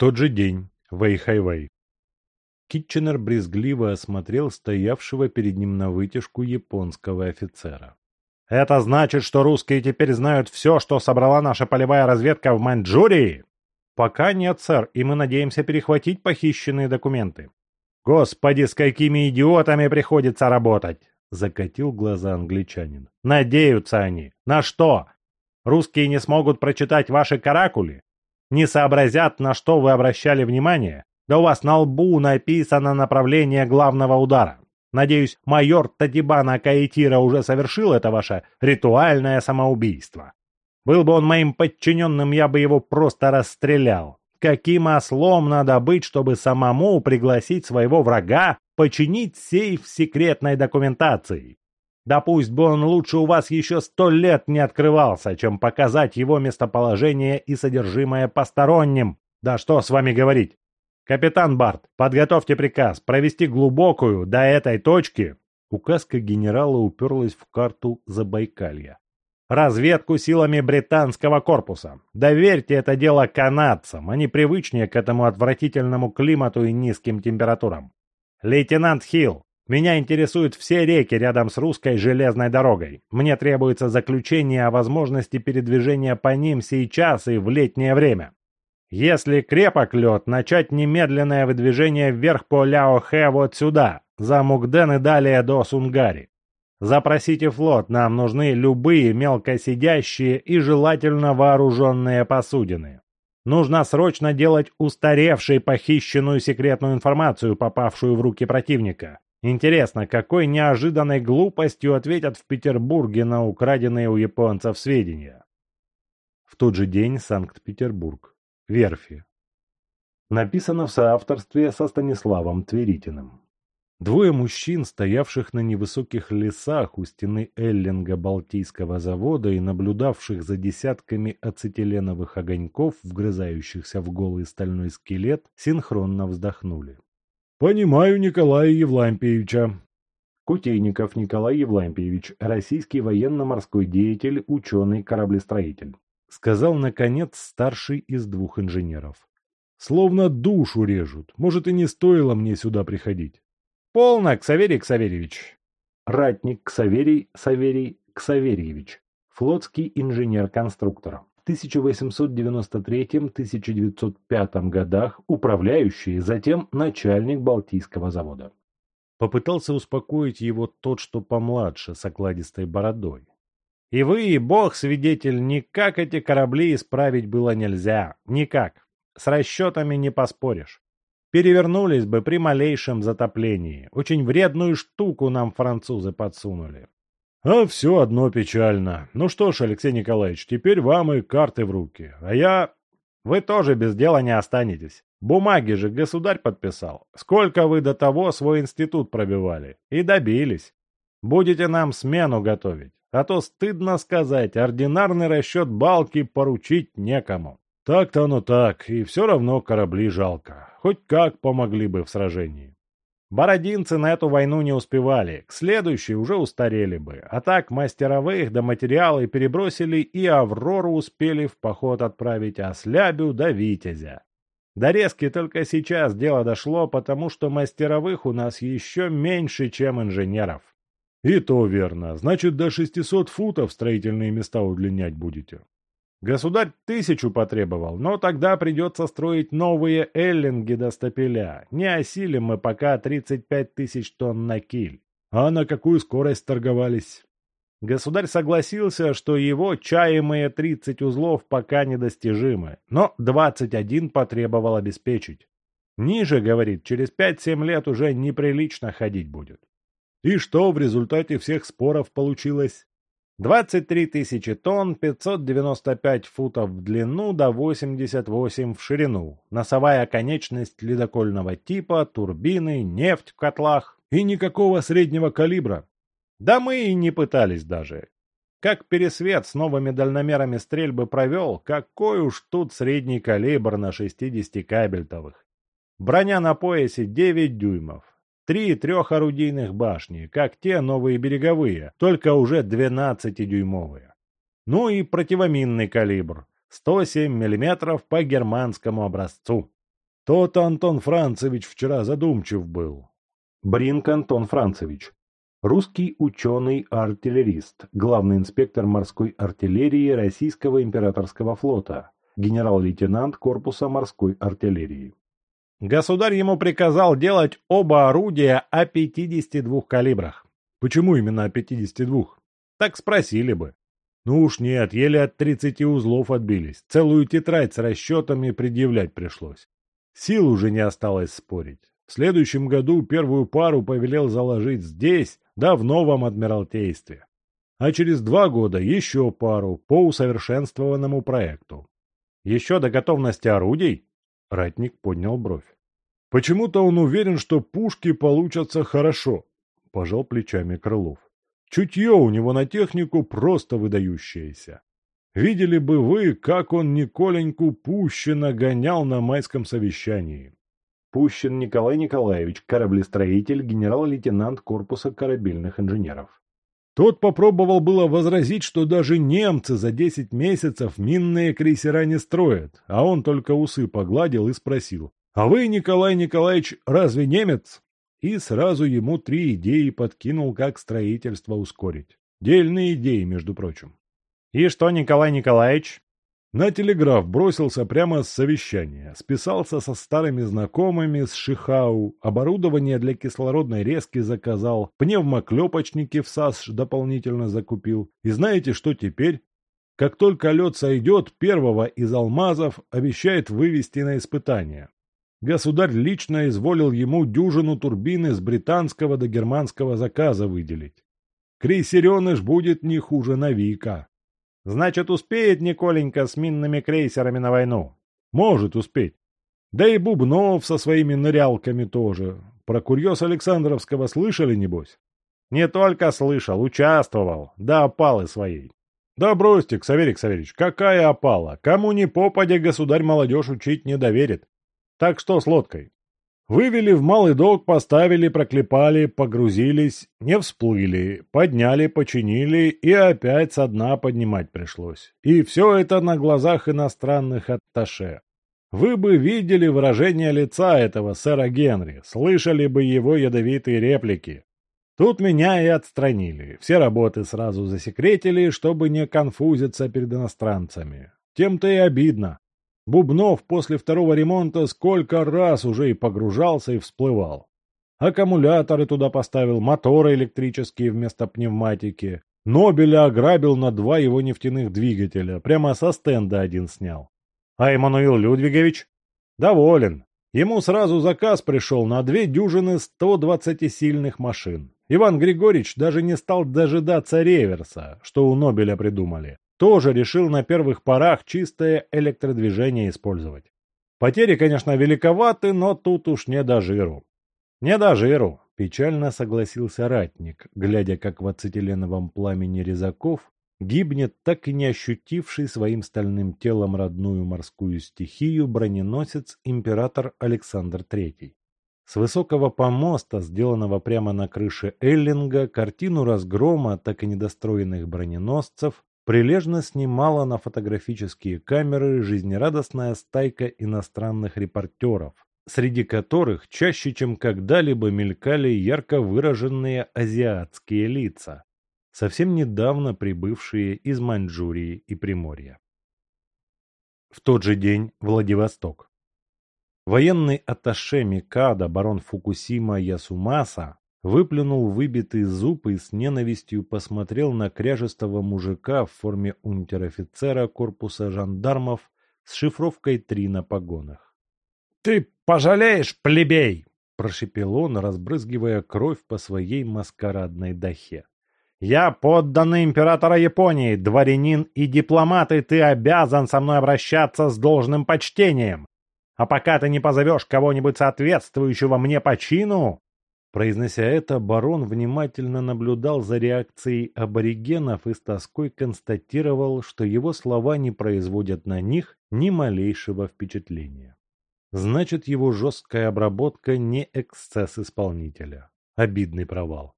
тот же день. Вэйхайвэй. Китченер брезгливо осмотрел стоявшего перед ним на вытяжку японского офицера. «Это значит, что русские теперь знают все, что собрала наша полевая разведка в Маньчжурии?» «Пока нет, сэр, и мы надеемся перехватить похищенные документы». «Господи, с какими идиотами приходится работать!» — закатил глаза англичанин. «Надеются они. На что? Русские не смогут прочитать ваши каракули? Не сообразят, на что вы обращали внимание? Да у вас на лбу написано направление главного удара. Надеюсь, майор Татибана Каитира уже совершил это ваше ритуальное самоубийство. Был бы он моим подчиненным, я бы его просто расстрелял. Каким ослом надо быть, чтобы самому пригласить своего врага починить сейф секретной документацией? Да пусть бы он лучше у вас еще сто лет не открывался, чем показать его местоположение и содержимое посторонним. Да что с вами говорить? Капитан Барт, подготовьте приказ провести глубокую до этой точки. Указка генерала уперлась в карту Забайкалья. Разведку силами британского корпуса. Доверьте это дело канадцам, они привычнее к этому отвратительному климату и низким температурам. Лейтенант Хилл, меня интересуют все реки рядом с русской железной дорогой. Мне требуется заключение о возможности передвижения по ним сейчас и в летнее время. Если крепок лед, начать немедленное выдвижение вверх по Ляо-Хэ вот сюда, за Мукден и далее до Сунгари. Запросите флот, нам нужны любые мелкосидящие и желательно вооруженные посудины. Нужно срочно делать устаревшей похищенную секретную информацию, попавшую в руки противника. Интересно, какой неожиданной глупостью ответят в Петербурге на украденные у японцев сведения? В тот же день Санкт-Петербург. Верфи. Написано в соавторстве со Станиславом Тверитиным. Двое мужчин, стоявших на невысоких лесах у стены Эллинга Балтийского завода и наблюдавших за десятками ацетиленовых огоньков, вгрызающихся в голый стальной скелет, синхронно вздохнули. «Понимаю Николая Евлампиевича». Кутейников Николай Евлампиевич, российский военно-морской деятель, ученый, кораблестроитель. Сказал, наконец, старший из двух инженеров. «Словно душу режут. Может, и не стоило мне сюда приходить». «Полно, Ксаверий Ксаверьевич». Ратник Ксаверий Саверий Ксаверьевич. Флотский инженер-конструктор. 1893-1905 годах управляющий, затем начальник Балтийского завода. Попытался успокоить его тот, что помладше, с окладистой бородой. И вы, и бог свидетель, никак эти корабли исправить было нельзя. Никак. С расчетами не поспоришь. Перевернулись бы при малейшем затоплении. Очень вредную штуку нам французы подсунули. А все одно печально. Ну что ж, Алексей Николаевич, теперь вам и карты в руки. А я... Вы тоже без дела не останетесь. Бумаги же государь подписал. Сколько вы до того свой институт пробивали. И добились. Будете нам смену готовить. А то стыдно сказать, ординарный расчет балки поручить некому. Так-то оно так, и все равно корабли жалко. Хоть как помогли бы в сражении. Бородинцы на эту войну не успевали, к следующей уже устарели бы. А так мастеровых до материалы перебросили и Аврору успели в поход отправить, а Слябю до Витязя. До резки только сейчас дело дошло, потому что мастеровых у нас еще меньше, чем инженеров. И то верно. Значит, до 600 футов строительные места удлинять будете. Государь тысячу потребовал, но тогда придется строить новые эллинги до стапеля. Не осилим мы пока 35 тысяч тонн на киль. А на какую скорость торговались? Государь согласился, что его чаемые 30 узлов пока недостижимы, но 21 потребовал обеспечить. Ниже, говорит, через 5-7 лет уже неприлично ходить будет. И что в результате всех споров получилось? 23 тысячи тонн, 595 футов в длину до 88 в ширину, носовая конечность ледокольного типа, турбины, нефть в котлах и никакого среднего калибра. Да мы и не пытались даже. Как пересвет с новыми дальномерами стрельбы провел, какой уж тут средний калибр на 60 кабельтовых. Броня на поясе 9 дюймов, Три трехорудийных башни, как те новые береговые, только уже 12-дюймовые. Ну и противоминный калибр. 107 мм по германскому образцу. Тот Антон Францевич вчера задумчив был. Бринк Антон Францевич. Русский ученый-артиллерист, главный инспектор морской артиллерии Российского императорского флота, генерал-лейтенант корпуса морской артиллерии. Государь ему приказал делать оба орудия о 52 калибрах. Почему именно о 52? Так спросили бы. Ну уж нет, еле от 30 узлов отбились. Целую тетрадь с расчетами предъявлять пришлось. Сил уже не осталось спорить. В следующем году первую пару повелел заложить здесь, да в новом Адмиралтействе. А через два года еще пару по усовершенствованному проекту. Еще до готовности орудий? Ратник поднял бровь. Почему-то он уверен, что пушки получатся хорошо, пожал плечами Крылов. Чутье у него на технику просто выдающееся. Видели бы вы, как он Николеньку Пущина гонял на майском совещании. Пущин Николай Николаевич, кораблестроитель, генерал-лейтенант корпуса корабельных инженеров. Тот попробовал было возразить, что даже немцы за 10 месяцев минные крейсера не строят, а он только усы погладил и спросил, «А вы, Николай Николаевич, разве немец?» И сразу ему три идеи подкинул, как строительство ускорить. Дельные идеи, между прочим. «И что, Николай Николаевич?» На телеграф бросился прямо с совещания, списался со старыми знакомыми с Шихау, оборудование для кислородной резки заказал, пневмоклепочники в САС дополнительно закупил. И знаете, что теперь? Как только лед сойдет, первого из алмазов обещает вывести на испытание. Государь лично изволил ему дюжину турбины с британского до германского заказа выделить. Крейсереныш будет не хуже Навика. Значит, успеет Николенька с минными крейсерами на войну? Может успеть. Да и Бубнов со своими нырялками тоже. Про курьез Александровского слышали, небось? Не только слышал, участвовал. Да опалы своей. Да бросьте, Ксаверий Ксаверич, какая опала? Кому ни попадя государь молодежь учить не доверит. Так что с лодкой? Вывели в малый док, поставили, проклепали, погрузились, не всплыли, подняли, починили и опять со дна поднимать пришлось. И все это на глазах иностранных атташе. Вы бы видели выражение лица этого сэра Генри, слышали бы его ядовитые реплики. Тут меня и отстранили, все работы сразу засекретили, чтобы не конфузиться перед иностранцами. Тем-то и обидно. Бубнов после второго ремонта сколько раз уже и погружался и всплывал. Аккумуляторы туда поставил, моторы электрические вместо пневматики. Нобеля ограбил на два его нефтяных двигателя, прямо со стенда один снял. А Эммануил Людвигович? Доволен. Ему сразу заказ пришел на две дюжины 120-сильных машин. Иван Григорьевич даже не стал дожидаться реверса, что у Нобеля придумали тоже решил на первых порах чистое электродвижение использовать. Потери, конечно, великоваты, но тут уж не до жиру. Не до жиру, печально согласился ратник, глядя, как в ацетиленовом пламени резаков гибнет так и не ощутивший своим стальным телом родную морскую стихию броненосец император Александр III. С высокого помоста, сделанного прямо на крыше Эллинга, картину разгрома так и недостроенных броненосцев прилежно снимала на фотографические камеры жизнерадостная стайка иностранных репортеров, среди которых чаще, чем когда-либо мелькали ярко выраженные азиатские лица, совсем недавно прибывшие из Маньчжурии и Приморья. В тот же день Владивосток. Военный атташе Микада барон Фукусима Ясумаса выплюнул выбитый зуб и с ненавистью посмотрел на кряжестого мужика в форме унтер-офицера корпуса жандармов с шифровкой 3 на погонах. «Ты пожалеешь, плебей!» – прошепел он, разбрызгивая кровь по своей маскарадной дахе. «Я подданный императора Японии, дворянин и дипломат, и ты обязан со мной обращаться с должным почтением. А пока ты не позовешь кого-нибудь соответствующего мне по чину, Произнося это, барон внимательно наблюдал за реакцией аборигенов и с тоской констатировал, что его слова не производят на них ни малейшего впечатления. Значит, его жесткая обработка не эксцесс исполнителя. Обидный провал.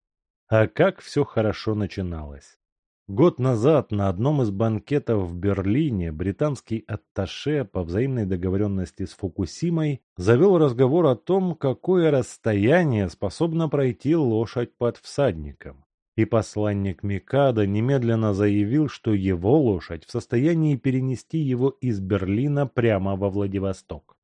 А как все хорошо начиналось. Год назад на одном из банкетов в Берлине британский атташе по взаимной договоренности с Фукусимой завел разговор о том, какое расстояние способна пройти лошадь под всадником. И посланник Микада немедленно заявил, что его лошадь в состоянии перенести его из Берлина прямо во Владивосток.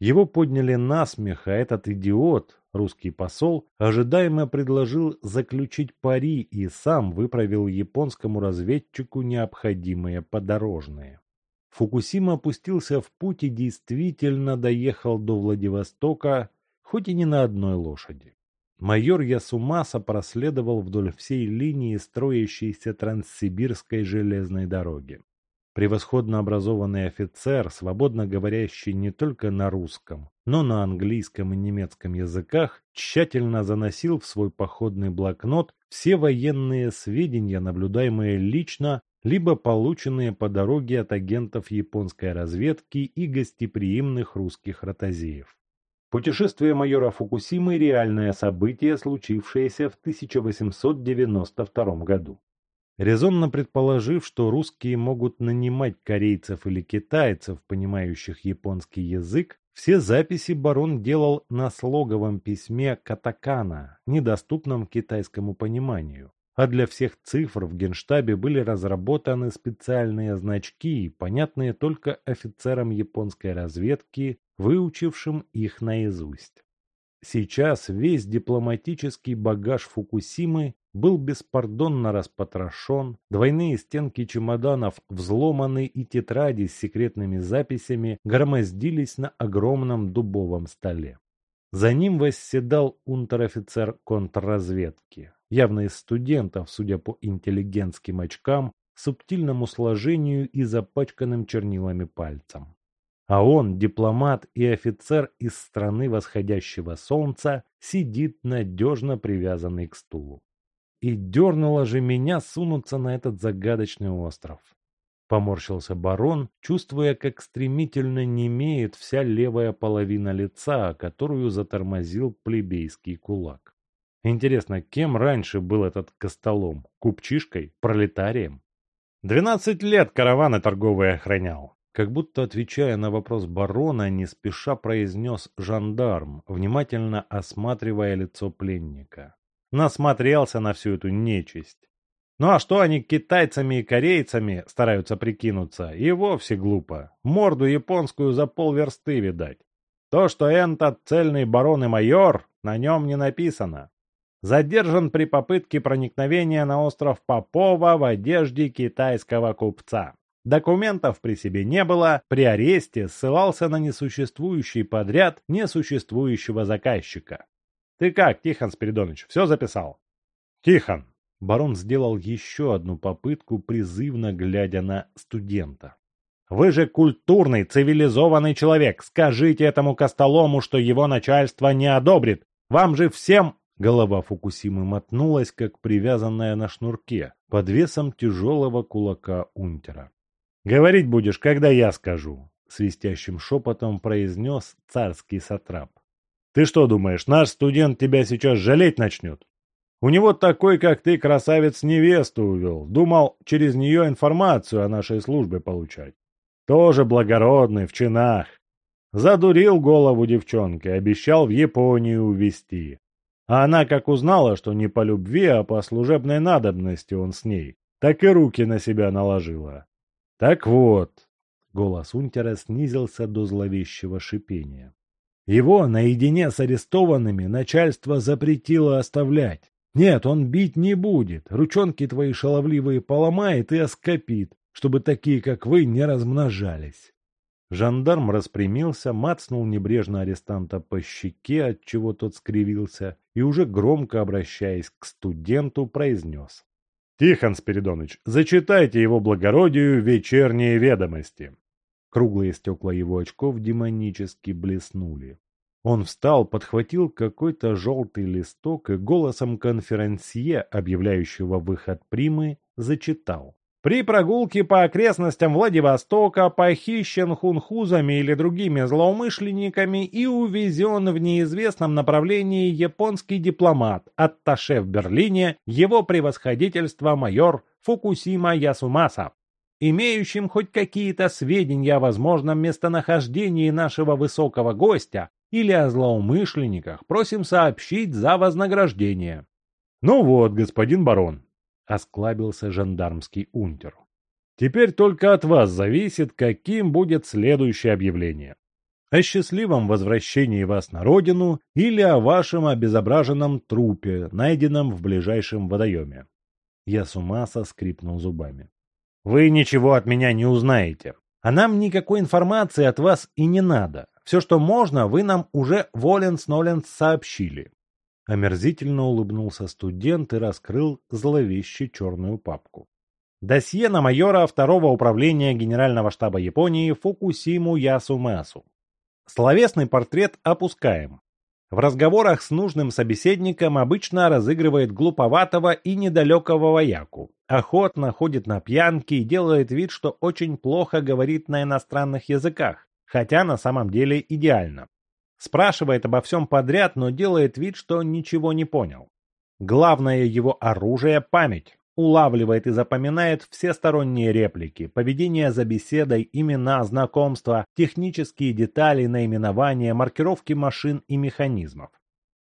Его подняли на смех, а этот идиот, русский посол, ожидаемо предложил заключить пари и сам выправил японскому разведчику необходимые подорожные. Фукусима опустился в путь и действительно доехал до Владивостока, хоть и не на одной лошади. Майор Ясумаса проследовал вдоль всей линии строящейся Транссибирской железной дороги. Превосходно образованный офицер, свободно говорящий не только на русском, но на английском и немецком языках, тщательно заносил в свой походный блокнот все военные сведения, наблюдаемые лично, либо полученные по дороге от агентов японской разведки и гостеприимных русских ротозеев. Путешествие майора Фукусимы – реальное событие, случившееся в 1892 году. Резонно предположив, что русские могут нанимать корейцев или китайцев, понимающих японский язык, все записи барон делал на слоговом письме катакана, недоступном китайскому пониманию. А для всех цифр в генштабе были разработаны специальные значки, понятные только офицерам японской разведки, выучившим их наизусть. Сейчас весь дипломатический багаж Фукусимы был беспардонно распотрошен, двойные стенки чемоданов взломаны и тетради с секретными записями громоздились на огромном дубовом столе. За ним восседал унтер-офицер контрразведки, явно из студентов, судя по интеллигентским очкам, субтильному сложению и запачканным чернилами пальцам. А он, дипломат и офицер из страны восходящего солнца, сидит надежно привязанный к стулу. И дернуло же меня сунуться на этот загадочный остров. Поморщился барон, чувствуя, как стремительно немеет вся левая половина лица, которую затормозил плебейский кулак. Интересно, кем раньше был этот костолом? Купчишкой? Пролетарием? Двенадцать лет караваны торговые охранял. Как будто отвечая на вопрос барона, не спеша произнес жандарм, внимательно осматривая лицо пленника насмотрелся на всю эту нечисть. Ну а что они китайцами и корейцами стараются прикинуться, и вовсе глупо. Морду японскую за полверсты видать. То, что этот цельный барон и майор, на нем не написано. Задержан при попытке проникновения на остров Попова в одежде китайского купца. Документов при себе не было, при аресте ссылался на несуществующий подряд несуществующего заказчика. Ты как, Тихон Спиридонович, все записал? Тихон. Барон сделал еще одну попытку, призывно глядя на студента. Вы же культурный, цивилизованный человек. Скажите этому Костолому, что его начальство не одобрит. Вам же всем... Голова Фукусимы мотнулась, как привязанная на шнурке, под весом тяжелого кулака унтера. «Говорить будешь, когда я скажу», — свистящим шепотом произнес царский сатрап. Ты что думаешь, наш студент тебя сейчас жалеть начнет? У него такой, как ты, красавец невесту увел. Думал, через нее информацию о нашей службе получать. Тоже благородный, в чинах. Задурил голову девчонки, обещал в Японию увезти. А она как узнала, что не по любви, а по служебной надобности он с ней, так и руки на себя наложила. Так вот, голос унтера снизился до зловещего шипения. Его наедине с арестованными начальство запретило оставлять. Нет, он бить не будет, ручонки твои шаловливые поломает и оскопит, чтобы такие, как вы, не размножались. Жандарм распрямился, мацнул небрежно арестанта по щеке, от чего тот скривился, и уже громко обращаясь к студенту, произнес. «Тихон Спиридоныч, зачитайте его благородию вечерние ведомости». Круглые стекла его очков демонически блеснули. Он встал, подхватил какой-то желтый листок и голосом конферансье, объявляющего выход примы, зачитал. При прогулке по окрестностям Владивостока похищен хунхузами или другими злоумышленниками и увезен в неизвестном направлении японский дипломат, атташе в Берлине, его превосходительство майор Фукусима Ясумаса. Имеющим хоть какие-то сведения о возможном местонахождении нашего высокого гостя или о злоумышленниках, просим сообщить за вознаграждение. Ну вот, господин барон, — осклабился жандармский унтер. «Теперь только от вас зависит, каким будет следующее объявление. О счастливом возвращении вас на родину или о вашем обезображенном трупе, найденном в ближайшем водоеме». Ясумаса скрипнул зубами. «Вы ничего от меня не узнаете. А нам никакой информации от вас и не надо. Все, что можно, вы нам уже воленс-ноленс сообщили. Омерзительно улыбнулся студент и раскрыл зловеще черную папку. Досье на майора второго управления Генерального штаба Японии Фукусиму Ясумасу. Словесный портрет опускаем. В разговорах с нужным собеседником обычно разыгрывает глуповатого и недалекого вояку. Охотно ходит на пьянки и делает вид, что очень плохо говорит на иностранных языках, хотя на самом деле идеально. Спрашивает обо всем подряд, но делает вид, что ничего не понял. Главное его оружие – память. Улавливает и запоминает все сторонние реплики, поведение за беседой, имена, знакомства, технические детали, наименования, маркировки машин и механизмов.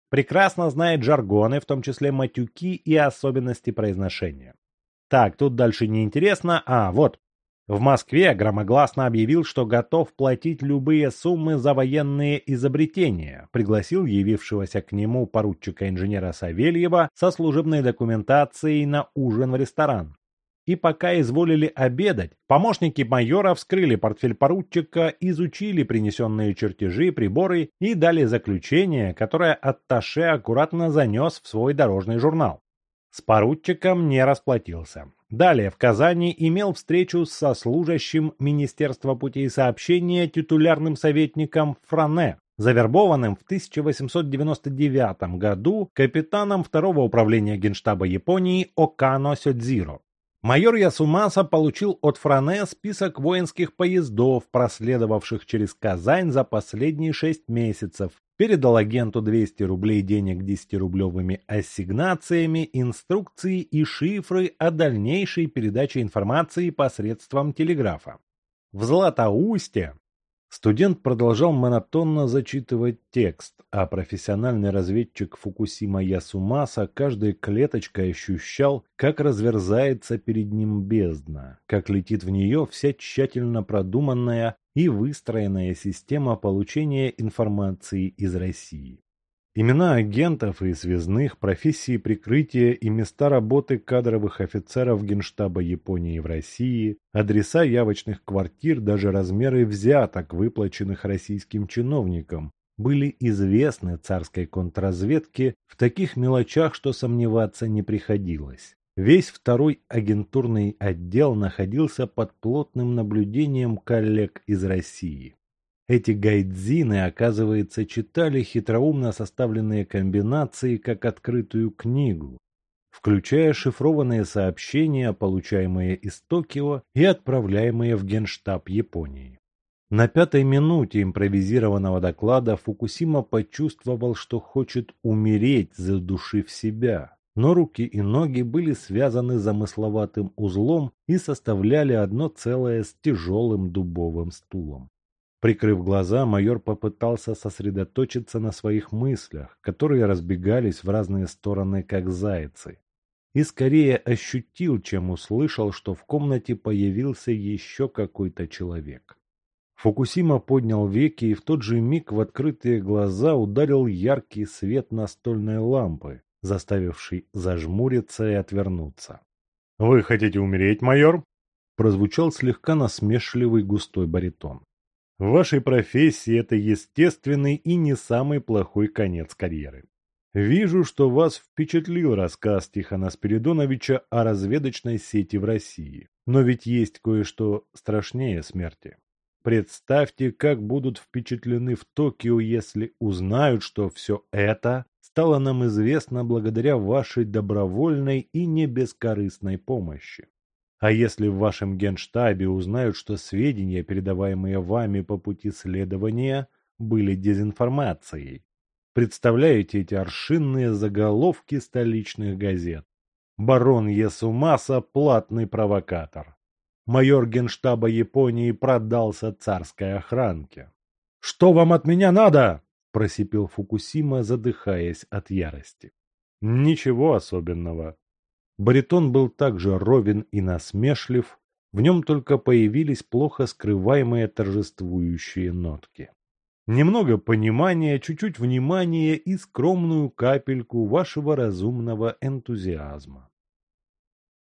Прекрасно знает жаргоны, в том числе матюки и особенности произношения. Так, тут дальше не интересно. А, вот, в Москве громогласно объявил, что готов платить любые суммы за военные изобретения, пригласил явившегося к нему поручика-инженера Савельева со служебной документацией на ужин в ресторан. И пока изволили обедать, помощники майора вскрыли портфель поручика, изучили принесенные чертежи, приборы и дали заключение, которое Атташе аккуратно занес в свой дорожный журнал. С поручиком не расплатился. Далее в Казани имел встречу со служащим Министерства путей сообщения титулярным советником Фране, завербованным в 1899 году капитаном второго управления Генштаба Японии Окано Сёдзиро. Майор Ясумаса получил от Фране список воинских поездов, проследовавших через Казань за последние шесть месяцев, передал агенту 200 рублей денег 10-рублевыми ассигнациями, инструкции и шифры о дальнейшей передаче информации посредством телеграфа. В Златоусте Студент продолжал монотонно зачитывать текст, а профессиональный разведчик Фукусима Ясумаса каждой клеточкой ощущал, как разверзается перед ним бездна, как летит в нее вся тщательно продуманная и выстроенная система получения информации из России. Имена агентов и связных, профессии прикрытия и места работы кадровых офицеров Генштаба Японии в России, адреса явочных квартир, даже размеры взяток, выплаченных российским чиновникам, были известны царской контрразведке в таких мелочах, что сомневаться не приходилось. Весь второй агентурный отдел находился под плотным наблюдением коллег из России. Эти гайдзины, оказывается, читали хитроумно составленные комбинации как открытую книгу, включая шифрованные сообщения, получаемые из Токио и отправляемые в Генштаб Японии. На пятой минуте импровизированного доклада Фукусима почувствовал, что хочет умереть, задушив себя. Но руки и ноги были связаны замысловатым узлом и составляли одно целое с тяжелым дубовым стулом. Прикрыв глаза, майор попытался сосредоточиться на своих мыслях, которые разбегались в разные стороны, как зайцы. И скорее ощутил, чем услышал, что в комнате появился еще какой-то человек. Фукусима поднял веки, и в тот же миг в открытые глаза ударил яркий свет настольной лампы, заставивший зажмуриться и отвернуться. «Вы хотите умереть, майор?» прозвучал слегка насмешливый густой баритон. В вашей профессии это естественный и не самый плохой конец карьеры. Вижу, что вас впечатлил рассказ Тихона Спиридоновича о разведочной сети в России. Но ведь есть кое-что страшнее смерти. Представьте, как будут впечатлены в Токио, если узнают, что все это стало нам известно благодаря вашей добровольной и не бескорыстной помощи. А если в вашем генштабе узнают, что сведения, передаваемые вами по пути следования, были дезинформацией? Представляете эти аршинные заголовки столичных газет? Барон Ясумаса – платный провокатор. Майор генштаба Японии продался царской охранке. «Что вам от меня надо?» – просипел Фукусима, задыхаясь от ярости. «Ничего особенного». Баритон был также ровен и насмешлив, в нем только появились плохо скрываемые торжествующие нотки. Немного понимания, чуть-чуть внимания и скромную капельку вашего разумного энтузиазма.